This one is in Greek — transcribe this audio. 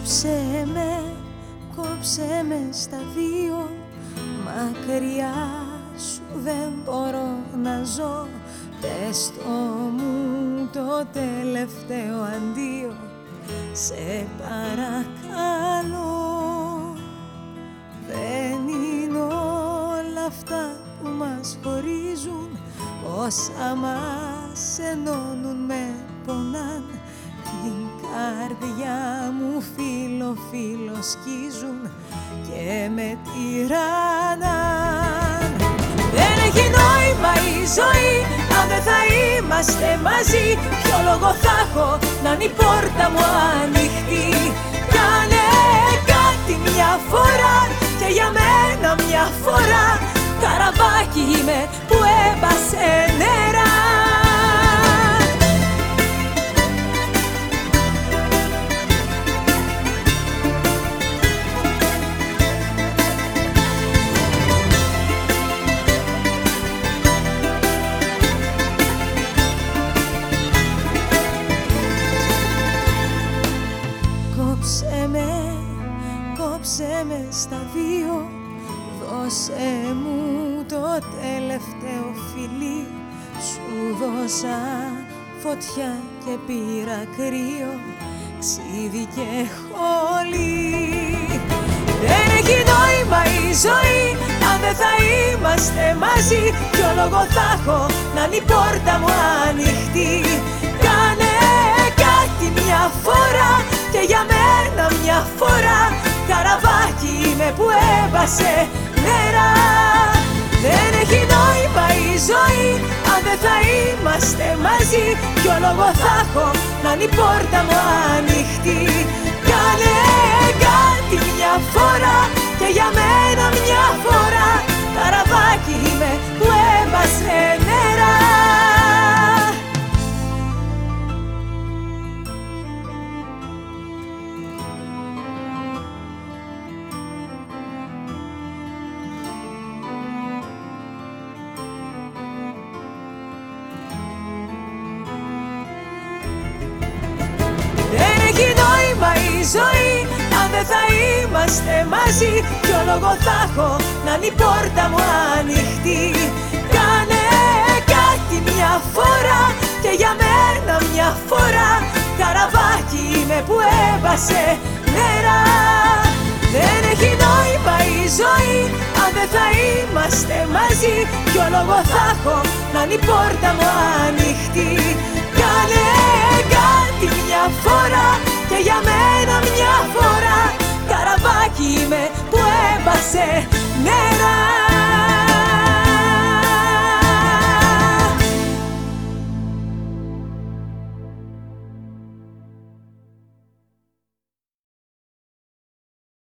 Κόψε με, κόψε με στα δύο. Μακριά σου δεν μπορώ να ζω. Πες το μου το τελευταίο αντίο. Σε παρακαλώ. Δεν είναι όλα αυτά που μας χωρίζουν. Όσα μας ενώνουν με πονάν. Την καρδιά μου φίλο φίλο σκίζουν Και με τυραννάν Δεν έχει νόημα η ζωή αν δεν θα είμαστε μαζί. Ποιο λόγο θα έχω να είναι η πόρτα μου ανοιχτή; Κάνε κάτι μια φορά και για μένα μια φορά. Καραβάκι είμαι που έμπασε νερά Κόψε με, κόψε με στα δύο. Δώσε μου το τελευταίο φιλί. Σου δώσα φωτιά και πήρα κρύο. Ξύδι και χολή. Δεν έχει νόημα η ζωή αν δεν θα είμαστε μαζί. Ποιο λόγο θα έχω να είναι η πόρτα μου ανοιχτή. Κάνε έβασε νερά. Δεν έχει νόημα η ζωή αν δεν θα είμαστε μαζί. Ποιο λόγο θα έχω να είναι η πόρτα μου ανοιχτή. Κάνε κάτι μια φορά και για μένα μια φορά. Καραβάκι είμαι που έβασε νερά μαζί Ποιο λόγο θα έχω να είναι η πόρτα μου ανοιχτή. Κάνε κάτι μια φορά και για μένα μια φορά. Καραβάκι είμαι που έβασε νερά Δεν έχει νόημα η ζωή αν δεν θα είμαστε μαζί. Ποιο λόγο θα έχω να είναι η πόρτα μου ανοιχτή. Κάνε κάτι μια φορά και για μένα μια φορά Καραβάκι